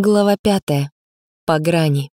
Глава пятая. По грани.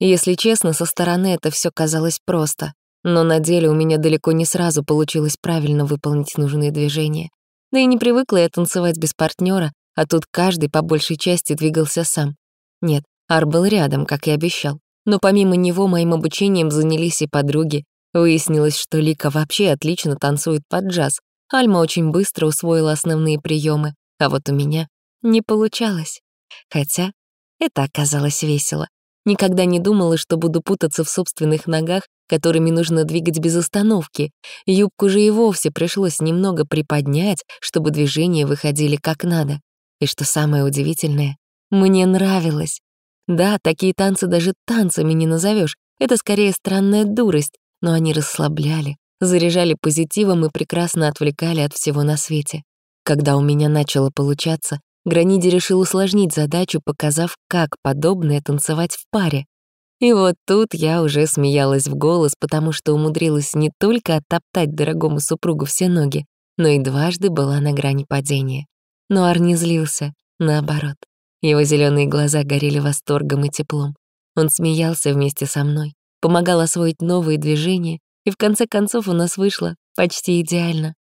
Если честно, со стороны это все казалось просто, но на деле у меня далеко не сразу получилось правильно выполнить нужные движения. Да и не привыкла я танцевать без партнера, а тут каждый по большей части двигался сам. Нет, Ар был рядом, как и обещал. Но помимо него моим обучением занялись и подруги. Выяснилось, что Лика вообще отлично танцует под джаз. Альма очень быстро усвоила основные приемы, а вот у меня не получалось. Хотя это оказалось весело. Никогда не думала, что буду путаться в собственных ногах, которыми нужно двигать без остановки. Юбку же и вовсе пришлось немного приподнять, чтобы движения выходили как надо. И что самое удивительное, мне нравилось. Да, такие танцы даже танцами не назовешь. Это скорее странная дурость, но они расслабляли, заряжали позитивом и прекрасно отвлекали от всего на свете. Когда у меня начало получаться, Граниди решил усложнить задачу, показав, как подобное танцевать в паре. И вот тут я уже смеялась в голос, потому что умудрилась не только оттоптать дорогому супругу все ноги, но и дважды была на грани падения. Но Ар не злился, наоборот. Его зеленые глаза горели восторгом и теплом. Он смеялся вместе со мной, помогал освоить новые движения, и в конце концов у нас вышло почти идеально.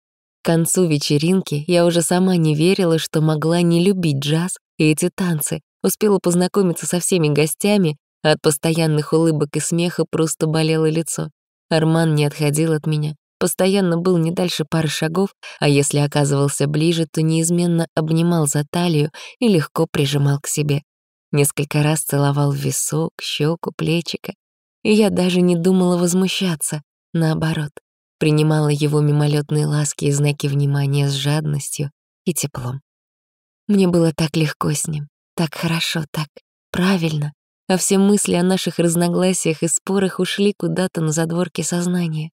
К концу вечеринки я уже сама не верила, что могла не любить джаз и эти танцы, успела познакомиться со всеми гостями, а от постоянных улыбок и смеха просто болело лицо. Арман не отходил от меня, постоянно был не дальше пары шагов, а если оказывался ближе, то неизменно обнимал за талию и легко прижимал к себе. Несколько раз целовал висок, щеку, плечико. И я даже не думала возмущаться, наоборот принимала его мимолетные ласки и знаки внимания с жадностью и теплом. Мне было так легко с ним, так хорошо, так правильно, а все мысли о наших разногласиях и спорах ушли куда-то на задворки сознания.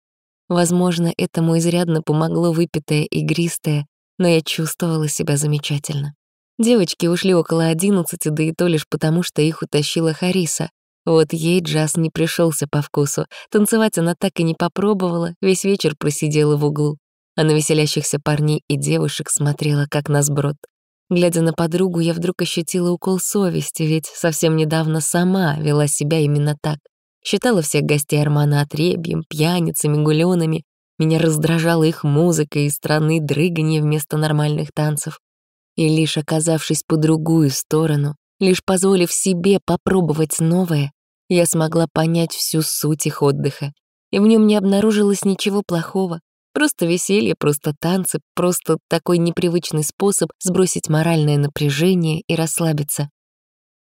Возможно, этому изрядно помогло выпитое игристое, но я чувствовала себя замечательно. Девочки ушли около одиннадцати, да и то лишь потому, что их утащила Хариса, вот ей джаз не пришелся по вкусу. Танцевать она так и не попробовала, весь вечер просидела в углу. А на веселящихся парней и девушек смотрела, как на сброд. Глядя на подругу, я вдруг ощутила укол совести, ведь совсем недавно сама вела себя именно так. Считала всех гостей Армана отребьем, пьяницами, гулёнами. Меня раздражала их музыка и странные дрыгания вместо нормальных танцев. И лишь оказавшись по другую сторону, лишь позволив себе попробовать новое, я смогла понять всю суть их отдыха. И в нем не обнаружилось ничего плохого. Просто веселье, просто танцы, просто такой непривычный способ сбросить моральное напряжение и расслабиться.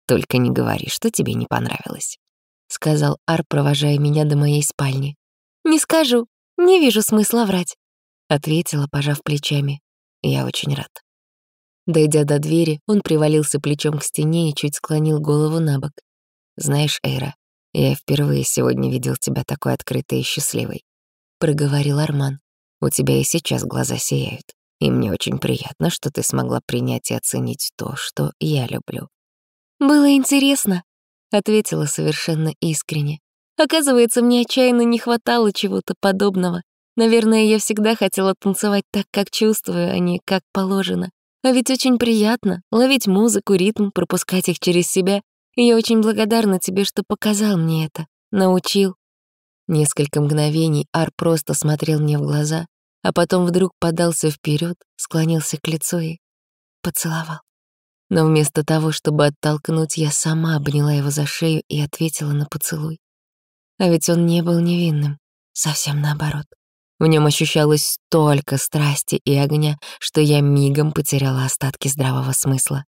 «Только не говори, что тебе не понравилось», — сказал Ар, провожая меня до моей спальни. «Не скажу, не вижу смысла врать», — ответила, пожав плечами. «Я очень рад». Дойдя до двери, он привалился плечом к стене и чуть склонил голову на бок. «Знаешь, Эйра, я впервые сегодня видел тебя такой открытой и счастливой», — проговорил Арман. «У тебя и сейчас глаза сияют, и мне очень приятно, что ты смогла принять и оценить то, что я люблю». «Было интересно», — ответила совершенно искренне. «Оказывается, мне отчаянно не хватало чего-то подобного. Наверное, я всегда хотела танцевать так, как чувствую, а не как положено. А ведь очень приятно ловить музыку, ритм, пропускать их через себя и я очень благодарна тебе, что показал мне это, научил». Несколько мгновений Ар просто смотрел мне в глаза, а потом вдруг подался вперед, склонился к лицу и поцеловал. Но вместо того, чтобы оттолкнуть, я сама обняла его за шею и ответила на поцелуй. А ведь он не был невинным, совсем наоборот. В нем ощущалось столько страсти и огня, что я мигом потеряла остатки здравого смысла.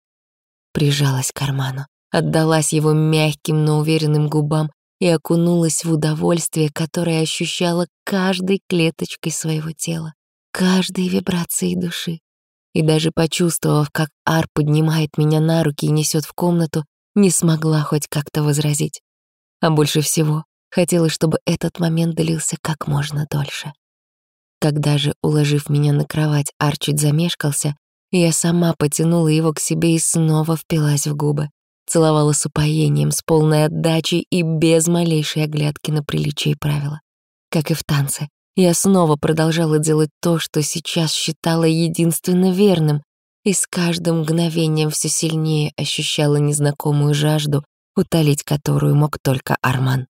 Прижалась к карману, отдалась его мягким, но уверенным губам и окунулась в удовольствие, которое ощущала каждой клеточкой своего тела, каждой вибрацией души. И даже почувствовав, как Ар поднимает меня на руки и несет в комнату, не смогла хоть как-то возразить. А больше всего хотелось, чтобы этот момент длился как можно дольше. Когда же, уложив меня на кровать, Ар чуть замешкался, я сама потянула его к себе и снова впилась в губы целовала с упоением, с полной отдачей и без малейшей оглядки на приличие и правила. Как и в танце, я снова продолжала делать то, что сейчас считала единственно верным, и с каждым мгновением все сильнее ощущала незнакомую жажду, утолить которую мог только Арман.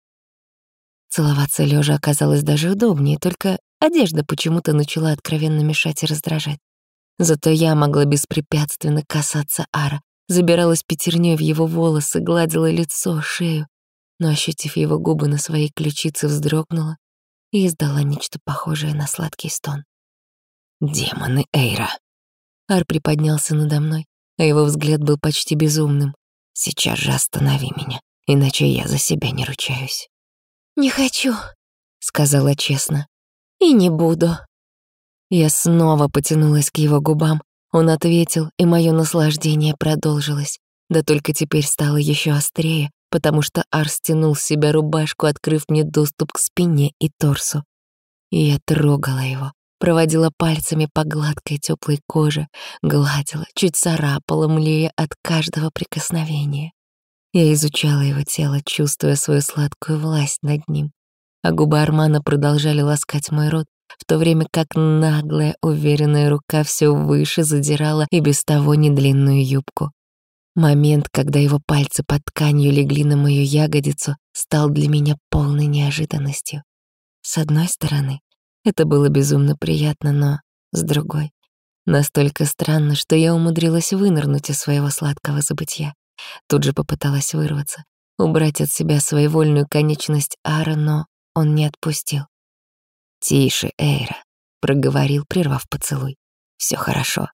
Целоваться лежа оказалось даже удобнее, только одежда почему-то начала откровенно мешать и раздражать. Зато я могла беспрепятственно касаться Ара, забиралась пятерней в его волосы, гладила лицо, шею, но, ощутив его губы на своей ключице, вздрогнула и издала нечто похожее на сладкий стон. «Демоны Эйра!» Ар приподнялся надо мной, а его взгляд был почти безумным. «Сейчас же останови меня, иначе я за себя не ручаюсь». «Не хочу», — сказала честно. «И не буду». Я снова потянулась к его губам. Он ответил, и мое наслаждение продолжилось. Да только теперь стало еще острее, потому что Ар стянул с себя рубашку, открыв мне доступ к спине и торсу. И я трогала его, проводила пальцами по гладкой теплой коже, гладила, чуть царапала, млея от каждого прикосновения. Я изучала его тело, чувствуя свою сладкую власть над ним. А губы Армана продолжали ласкать мой рот, в то время как наглая, уверенная рука все выше задирала и без того недлинную юбку. Момент, когда его пальцы под тканью легли на мою ягодицу, стал для меня полной неожиданностью. С одной стороны, это было безумно приятно, но с другой — настолько странно, что я умудрилась вынырнуть из своего сладкого забытья. Тут же попыталась вырваться, убрать от себя своевольную конечность Ара, но он не отпустил. «Тише, Эйра», — проговорил, прервав поцелуй. Все хорошо».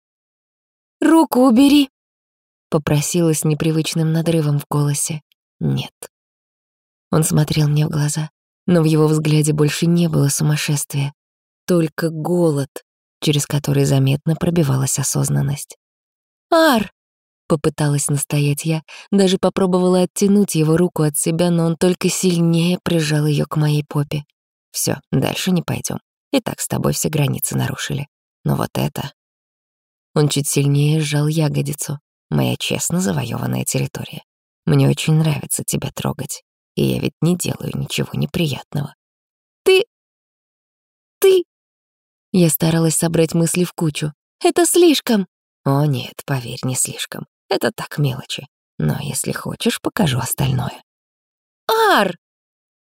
«Руку убери», — попросила с непривычным надрывом в голосе. «Нет». Он смотрел мне в глаза, но в его взгляде больше не было сумасшествия, только голод, через который заметно пробивалась осознанность. «Ар!» Попыталась настоять я, даже попробовала оттянуть его руку от себя, но он только сильнее прижал ее к моей попе. Все, дальше не пойдем. И так с тобой все границы нарушили. Но вот это... Он чуть сильнее сжал ягодицу. Моя честно завоеванная территория. Мне очень нравится тебя трогать. И я ведь не делаю ничего неприятного. Ты... Ты... Я старалась собрать мысли в кучу. Это слишком. О нет, поверь, не слишком. Это так мелочи. Но если хочешь, покажу остальное. Ар!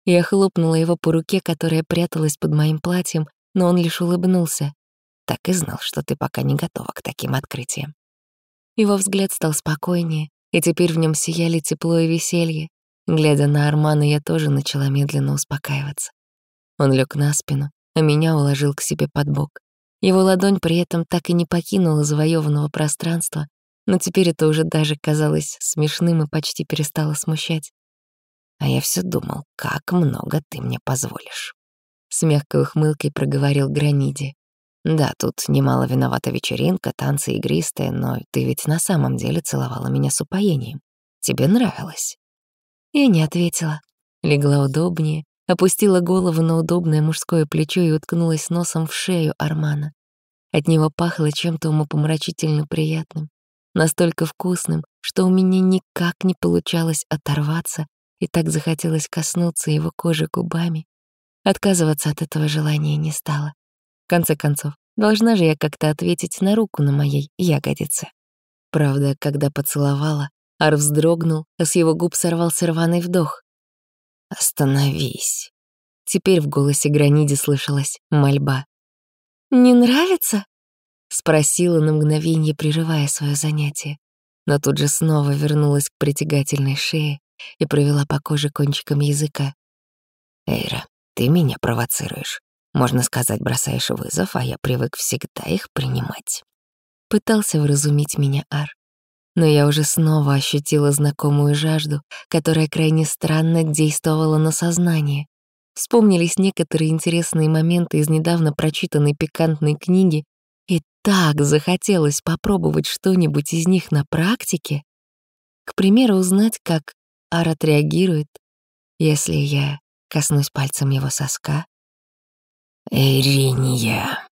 Я хлопнула его по руке, которая пряталась под моим платьем, но он лишь улыбнулся. Так и знал, что ты пока не готова к таким открытиям. Его взгляд стал спокойнее, и теперь в нем сияли тепло и веселье. Глядя на Армана, я тоже начала медленно успокаиваться. Он лег на спину, а меня уложил к себе под бок. Его ладонь при этом так и не покинула завоеванного пространства, но теперь это уже даже казалось смешным и почти перестало смущать. А я все думал, как много ты мне позволишь. С мягкой ухмылкой проговорил Граниди. Да, тут немало виновата вечеринка, танцы игристые, но ты ведь на самом деле целовала меня с упоением. Тебе нравилось? Я не ответила. Легла удобнее, опустила голову на удобное мужское плечо и уткнулась носом в шею Армана. От него пахло чем-то умопомрачительно приятным настолько вкусным, что у меня никак не получалось оторваться, и так захотелось коснуться его кожи губами. Отказываться от этого желания не стало. В конце концов, должна же я как-то ответить на руку на моей ягодице. Правда, когда поцеловала, Ар вздрогнул, а с его губ сорвался рваный вдох. «Остановись!» Теперь в голосе Граниди слышалась мольба. «Не нравится?» Спросила на мгновение, прерывая свое занятие, но тут же снова вернулась к притягательной шее и провела по коже кончиком языка. «Эйра, ты меня провоцируешь. Можно сказать, бросаешь вызов, а я привык всегда их принимать». Пытался вразумить меня Ар. Но я уже снова ощутила знакомую жажду, которая крайне странно действовала на сознание. Вспомнились некоторые интересные моменты из недавно прочитанной пикантной книги и так захотелось попробовать что-нибудь из них на практике. К примеру, узнать, как Ар отреагирует, если я коснусь пальцем его соска. «Ириния!»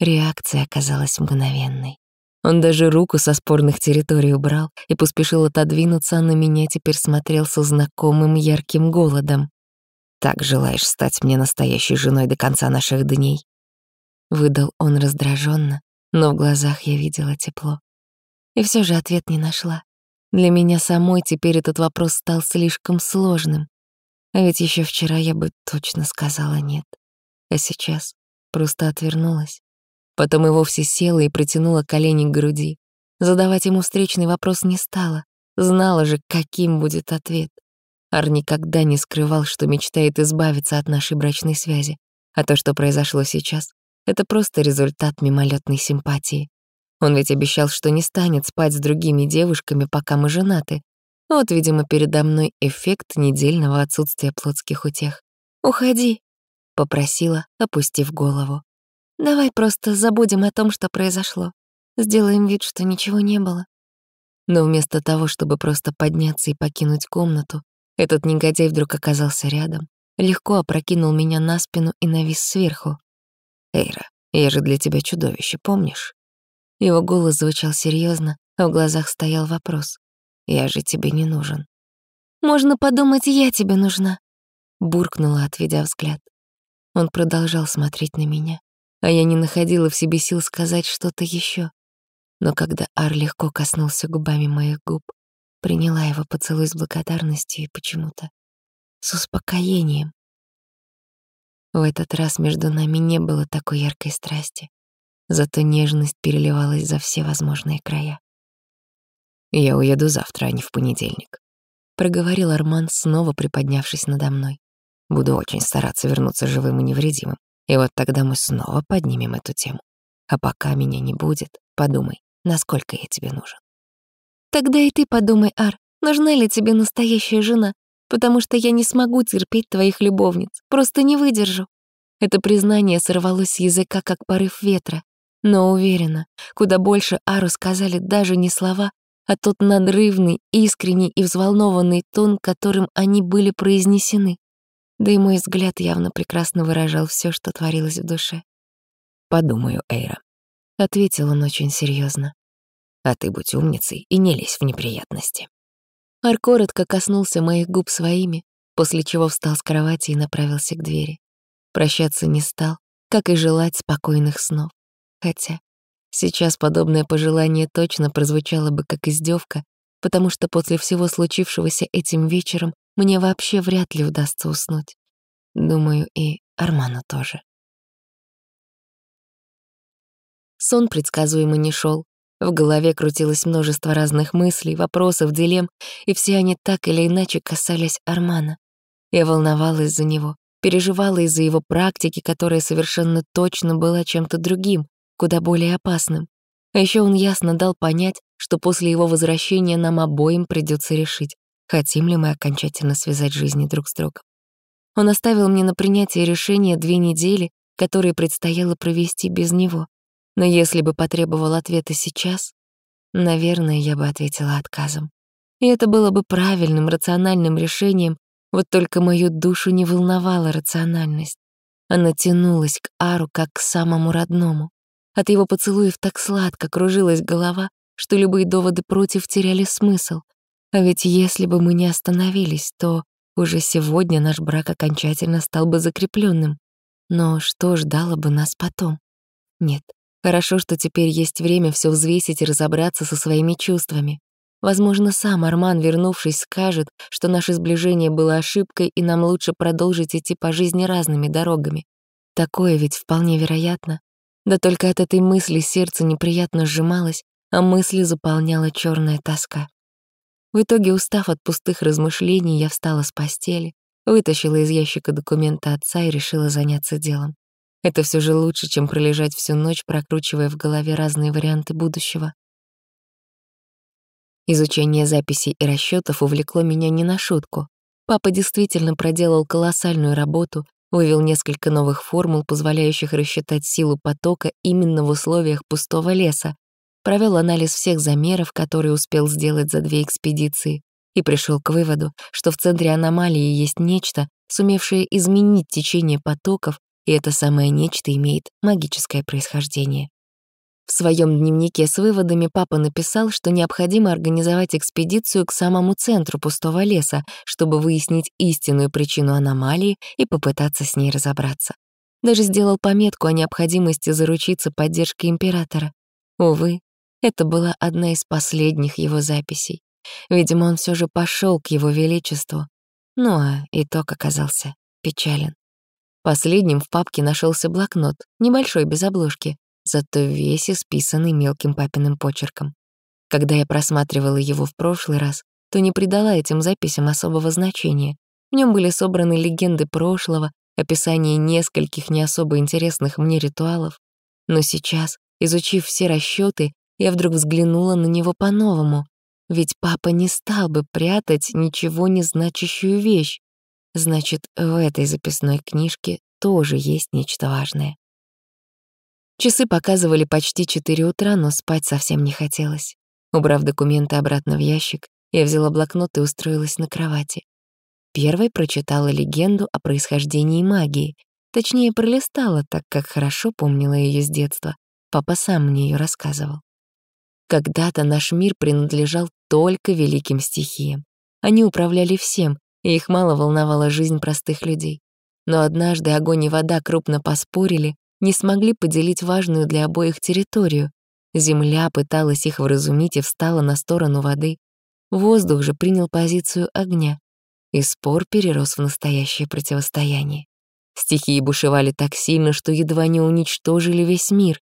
Реакция оказалась мгновенной. Он даже руку со спорных территорий убрал и поспешил отодвинуться, а на меня теперь смотрел со знакомым ярким голодом. «Так желаешь стать мне настоящей женой до конца наших дней?» Выдал он раздраженно, но в глазах я видела тепло. И все же ответ не нашла. Для меня самой теперь этот вопрос стал слишком сложным. А ведь еще вчера я бы точно сказала «нет». А сейчас просто отвернулась. Потом и вовсе села и протянула колени к груди. Задавать ему встречный вопрос не стала. Знала же, каким будет ответ. Ар никогда не скрывал, что мечтает избавиться от нашей брачной связи. А то, что произошло сейчас, это просто результат мимолетной симпатии. Он ведь обещал, что не станет спать с другими девушками, пока мы женаты. Вот, видимо, передо мной эффект недельного отсутствия плотских утех. «Уходи», — попросила, опустив голову. «Давай просто забудем о том, что произошло. Сделаем вид, что ничего не было». Но вместо того, чтобы просто подняться и покинуть комнату, этот негодяй вдруг оказался рядом, легко опрокинул меня на спину и навис сверху. «Эйра, я же для тебя чудовище, помнишь?» Его голос звучал серьезно, а в глазах стоял вопрос. «Я же тебе не нужен». «Можно подумать, я тебе нужна», — буркнула, отведя взгляд. Он продолжал смотреть на меня, а я не находила в себе сил сказать что-то еще. Но когда Ар легко коснулся губами моих губ, приняла его поцелуй с благодарностью и почему-то с успокоением. В этот раз между нами не было такой яркой страсти, зато нежность переливалась за все возможные края. «Я уеду завтра, а не в понедельник», — проговорил Арман, снова приподнявшись надо мной. «Буду очень стараться вернуться живым и невредимым, и вот тогда мы снова поднимем эту тему. А пока меня не будет, подумай, насколько я тебе нужен». «Тогда и ты подумай, Ар, нужна ли тебе настоящая жена, потому что я не смогу терпеть твоих любовниц, просто не выдержу». Это признание сорвалось с языка, как порыв ветра, но уверена, куда больше Ару сказали даже не слова, а тот надрывный, искренний и взволнованный тон, которым они были произнесены. Да и мой взгляд явно прекрасно выражал все, что творилось в душе. «Подумаю, Эйра», — ответил он очень серьезно. «А ты будь умницей и не лезь в неприятности». Ар коротко коснулся моих губ своими, после чего встал с кровати и направился к двери. Прощаться не стал, как и желать спокойных снов. Хотя сейчас подобное пожелание точно прозвучало бы как издевка, потому что после всего случившегося этим вечером мне вообще вряд ли удастся уснуть. Думаю, и Арману тоже. Сон предсказуемо не шел. В голове крутилось множество разных мыслей, вопросов, дилемм, и все они так или иначе касались Армана. Я волновалась за него, переживала из-за его практики, которая совершенно точно была чем-то другим, куда более опасным. А еще он ясно дал понять, что после его возвращения нам обоим придется решить, хотим ли мы окончательно связать жизни друг с другом. Он оставил мне на принятие решения две недели, которые предстояло провести без него. Но если бы потребовал ответа сейчас, наверное, я бы ответила отказом. И это было бы правильным, рациональным решением, вот только мою душу не волновала рациональность. Она тянулась к Ару как к самому родному. От его поцелуев так сладко кружилась голова, что любые доводы против теряли смысл. А ведь если бы мы не остановились, то уже сегодня наш брак окончательно стал бы закрепленным. Но что ждало бы нас потом? Нет, хорошо, что теперь есть время все взвесить и разобраться со своими чувствами. Возможно, сам Арман, вернувшись, скажет, что наше сближение было ошибкой и нам лучше продолжить идти по жизни разными дорогами. Такое ведь вполне вероятно. Да только от этой мысли сердце неприятно сжималось, а мысли заполняла черная тоска. В итоге, устав от пустых размышлений, я встала с постели, вытащила из ящика документы отца и решила заняться делом. Это все же лучше, чем пролежать всю ночь, прокручивая в голове разные варианты будущего. Изучение записей и расчетов увлекло меня не на шутку. Папа действительно проделал колоссальную работу, вывел несколько новых формул, позволяющих рассчитать силу потока именно в условиях пустого леса, провел анализ всех замеров, которые успел сделать за две экспедиции, и пришел к выводу, что в центре аномалии есть нечто, сумевшее изменить течение потоков, и это самое нечто имеет магическое происхождение. В своем дневнике с выводами папа написал, что необходимо организовать экспедицию к самому центру пустого леса, чтобы выяснить истинную причину аномалии и попытаться с ней разобраться. Даже сделал пометку о необходимости заручиться поддержкой императора. Увы, это была одна из последних его записей. Видимо, он все же пошел к его величеству. Ну а итог оказался печален. Последним в папке нашелся блокнот, небольшой, без обложки, зато весь исписанный мелким папиным почерком. Когда я просматривала его в прошлый раз, то не придала этим записям особого значения. В нем были собраны легенды прошлого, описание нескольких не особо интересных мне ритуалов. Но сейчас, изучив все расчеты, я вдруг взглянула на него по-новому. Ведь папа не стал бы прятать ничего не значащую вещь. Значит, в этой записной книжке тоже есть нечто важное. Часы показывали почти 4 утра, но спать совсем не хотелось. Убрав документы обратно в ящик, я взяла блокнот и устроилась на кровати. Первой прочитала легенду о происхождении магии. Точнее, пролистала, так как хорошо помнила ее с детства. Папа сам мне ее рассказывал. Когда-то наш мир принадлежал только великим стихиям. Они управляли всем, и их мало волновала жизнь простых людей. Но однажды огонь и вода крупно поспорили, не смогли поделить важную для обоих территорию. Земля пыталась их вразумить и встала на сторону воды. Воздух же принял позицию огня, и спор перерос в настоящее противостояние. Стихии бушевали так сильно, что едва не уничтожили весь мир.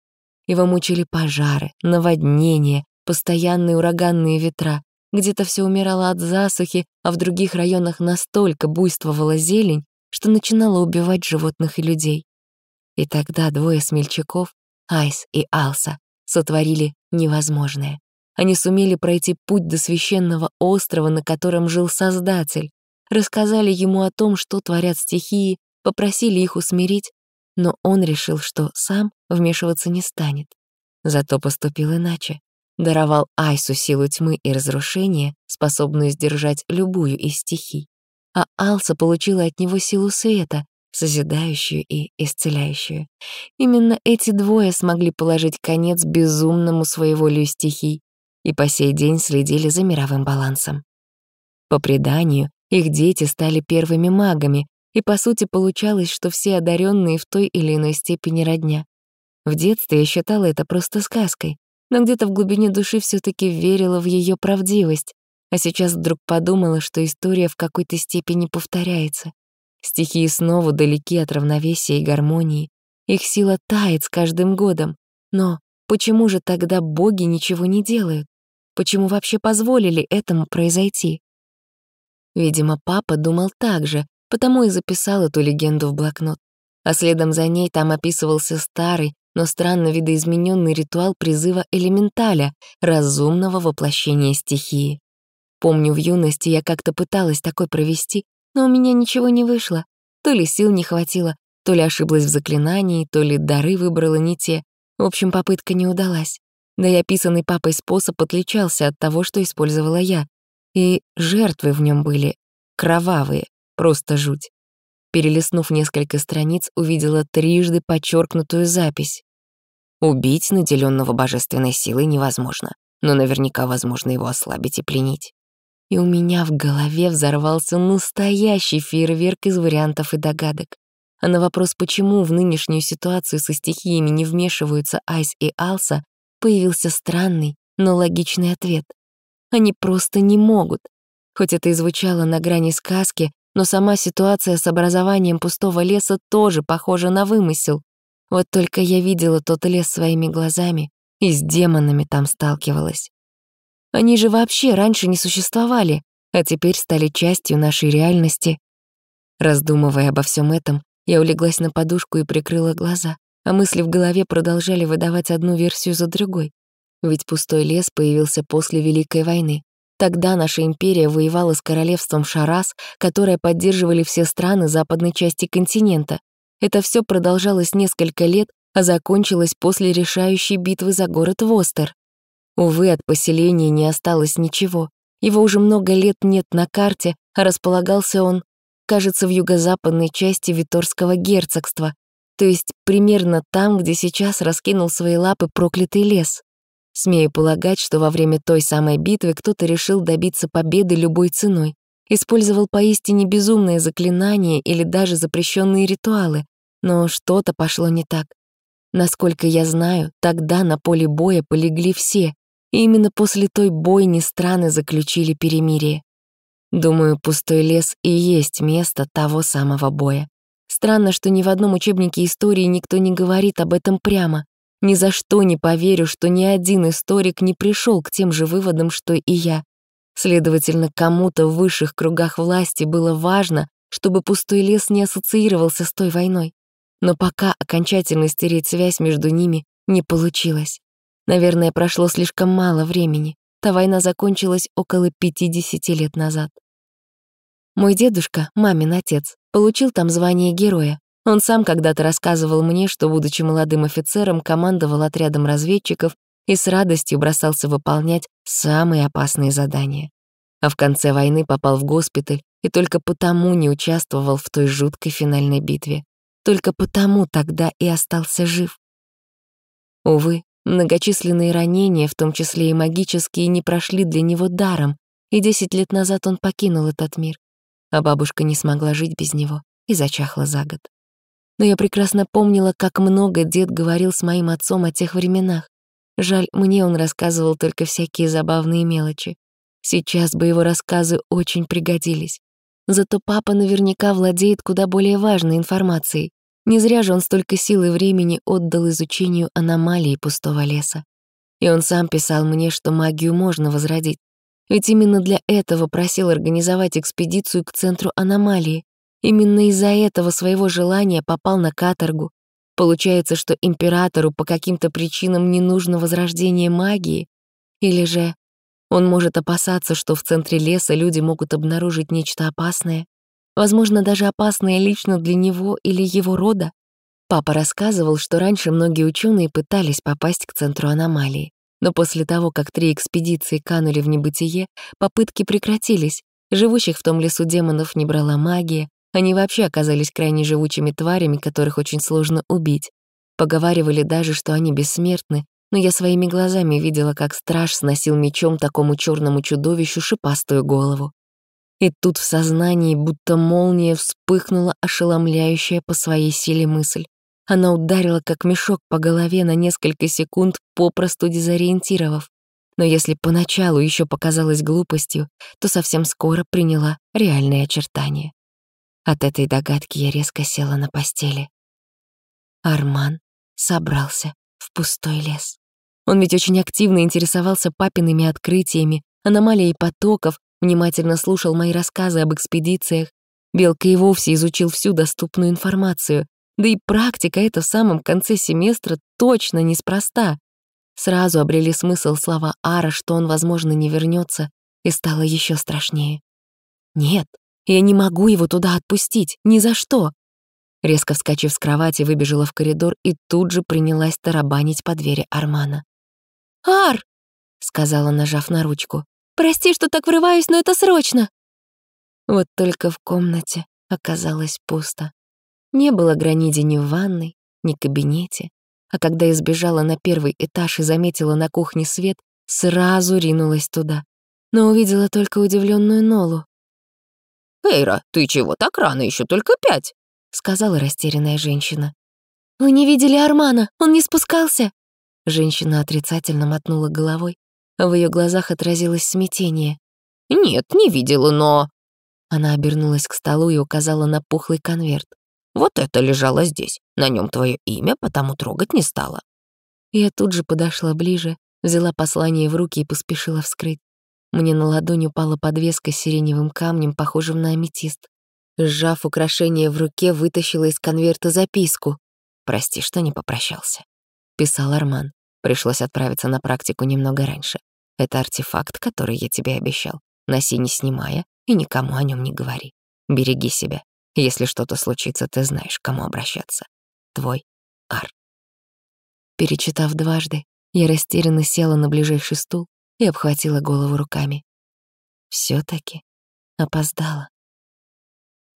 Его мучили пожары, наводнения, постоянные ураганные ветра. Где-то все умирало от засухи, а в других районах настолько буйствовала зелень, что начинала убивать животных и людей. И тогда двое смельчаков, Айс и Алса, сотворили невозможное. Они сумели пройти путь до священного острова, на котором жил Создатель, рассказали ему о том, что творят стихии, попросили их усмирить, но он решил, что сам вмешиваться не станет. Зато поступил иначе. Даровал Айсу силу тьмы и разрушения, способную сдержать любую из стихий. А Алса получила от него силу света, созидающую и исцеляющую. Именно эти двое смогли положить конец безумному своеволию стихий и по сей день следили за мировым балансом. По преданию, их дети стали первыми магами, и по сути получалось, что все одаренные в той или иной степени родня. В детстве я считала это просто сказкой, но где-то в глубине души все таки верила в ее правдивость, а сейчас вдруг подумала, что история в какой-то степени повторяется. Стихии снова далеки от равновесия и гармонии. Их сила тает с каждым годом. Но почему же тогда боги ничего не делают? Почему вообще позволили этому произойти? Видимо, папа думал так же, потому и записал эту легенду в блокнот. А следом за ней там описывался старый, но странно видоизмененный ритуал призыва элементаля, разумного воплощения стихии. Помню, в юности я как-то пыталась такой провести, но у меня ничего не вышло. То ли сил не хватило, то ли ошиблась в заклинании, то ли дары выбрала не те. В общем, попытка не удалась. Да и описанный папой способ отличался от того, что использовала я и жертвы в нем были кровавые, просто жуть. Перелистнув несколько страниц, увидела трижды подчеркнутую запись. Убить наделенного божественной силой невозможно, но наверняка возможно его ослабить и пленить. И у меня в голове взорвался настоящий фейерверк из вариантов и догадок. А на вопрос, почему в нынешнюю ситуацию со стихиями не вмешиваются Айс и Алса, появился странный, но логичный ответ. Они просто не могут. Хоть это и звучало на грани сказки, но сама ситуация с образованием пустого леса тоже похожа на вымысел. Вот только я видела тот лес своими глазами и с демонами там сталкивалась. Они же вообще раньше не существовали, а теперь стали частью нашей реальности. Раздумывая обо всем этом, я улеглась на подушку и прикрыла глаза, а мысли в голове продолжали выдавать одну версию за другой. Ведь пустой лес появился после Великой войны. Тогда наша империя воевала с королевством Шарас, которое поддерживали все страны западной части континента. Это все продолжалось несколько лет, а закончилось после решающей битвы за город Востер. Увы, от поселения не осталось ничего. Его уже много лет нет на карте, а располагался он, кажется, в юго-западной части Виторского герцогства, то есть примерно там, где сейчас раскинул свои лапы проклятый лес. Смею полагать, что во время той самой битвы кто-то решил добиться победы любой ценой, использовал поистине безумные заклинания или даже запрещенные ритуалы, но что-то пошло не так. Насколько я знаю, тогда на поле боя полегли все, и именно после той бойни страны заключили перемирие. Думаю, пустой лес и есть место того самого боя. Странно, что ни в одном учебнике истории никто не говорит об этом прямо. Ни за что не поверю, что ни один историк не пришел к тем же выводам, что и я. Следовательно, кому-то в высших кругах власти было важно, чтобы пустой лес не ассоциировался с той войной. Но пока окончательно стереть связь между ними не получилось. Наверное, прошло слишком мало времени. Та война закончилась около 50 лет назад. Мой дедушка, мамин отец, получил там звание героя. Он сам когда-то рассказывал мне, что, будучи молодым офицером, командовал отрядом разведчиков и с радостью бросался выполнять самые опасные задания. А в конце войны попал в госпиталь и только потому не участвовал в той жуткой финальной битве. Только потому тогда и остался жив. Увы, многочисленные ранения, в том числе и магические, не прошли для него даром, и десять лет назад он покинул этот мир а бабушка не смогла жить без него и зачахла за год. Но я прекрасно помнила, как много дед говорил с моим отцом о тех временах. Жаль, мне он рассказывал только всякие забавные мелочи. Сейчас бы его рассказы очень пригодились. Зато папа наверняка владеет куда более важной информацией. Не зря же он столько сил и времени отдал изучению аномалий пустого леса. И он сам писал мне, что магию можно возродить, ведь именно для этого просил организовать экспедицию к центру аномалии. Именно из-за этого своего желания попал на каторгу. Получается, что императору по каким-то причинам не нужно возрождение магии? Или же он может опасаться, что в центре леса люди могут обнаружить нечто опасное? Возможно, даже опасное лично для него или его рода? Папа рассказывал, что раньше многие ученые пытались попасть к центру аномалии. Но после того, как три экспедиции канули в небытие, попытки прекратились. Живущих в том лесу демонов не брала магия, они вообще оказались крайне живучими тварями, которых очень сложно убить. Поговаривали даже, что они бессмертны, но я своими глазами видела, как страж сносил мечом такому черному чудовищу шипастую голову. И тут в сознании будто молния вспыхнула ошеломляющая по своей силе мысль. Она ударила, как мешок по голове на несколько секунд, попросту дезориентировав. Но если поначалу еще показалась глупостью, то совсем скоро приняла реальные очертания. От этой догадки я резко села на постели. Арман собрался в пустой лес. Он ведь очень активно интересовался папиными открытиями, аномалией потоков, внимательно слушал мои рассказы об экспедициях. Белка и вовсе изучил всю доступную информацию, да и практика это в самом конце семестра точно неспроста. Сразу обрели смысл слова Ара, что он, возможно, не вернется, и стало еще страшнее. «Нет, я не могу его туда отпустить, ни за что!» Резко вскочив с кровати, выбежала в коридор и тут же принялась тарабанить по двери Армана. «Ар!» — сказала, нажав на ручку. «Прости, что так врываюсь, но это срочно!» Вот только в комнате оказалось пусто. Не было граниди ни в ванной, ни кабинете. А когда я сбежала на первый этаж и заметила на кухне свет, сразу ринулась туда. Но увидела только удивленную Нолу. «Эйра, ты чего так рано, еще только пять?» — сказала растерянная женщина. «Вы не видели Армана, он не спускался?» Женщина отрицательно мотнула головой, в ее глазах отразилось смятение. «Нет, не видела, но...» Она обернулась к столу и указала на пухлый конверт. Вот это лежало здесь. На нем твое имя, потому трогать не стала. Я тут же подошла ближе, взяла послание в руки и поспешила вскрыть. Мне на ладонь упала подвеска с сиреневым камнем, похожим на аметист. Сжав украшение в руке, вытащила из конверта записку. «Прости, что не попрощался», — писал Арман. Пришлось отправиться на практику немного раньше. Это артефакт, который я тебе обещал. Носи не снимая и никому о нем не говори. Береги себя. Если что-то случится, ты знаешь, к кому обращаться. Твой Ар. Перечитав дважды, я растерянно села на ближайший стул и обхватила голову руками. все таки опоздала.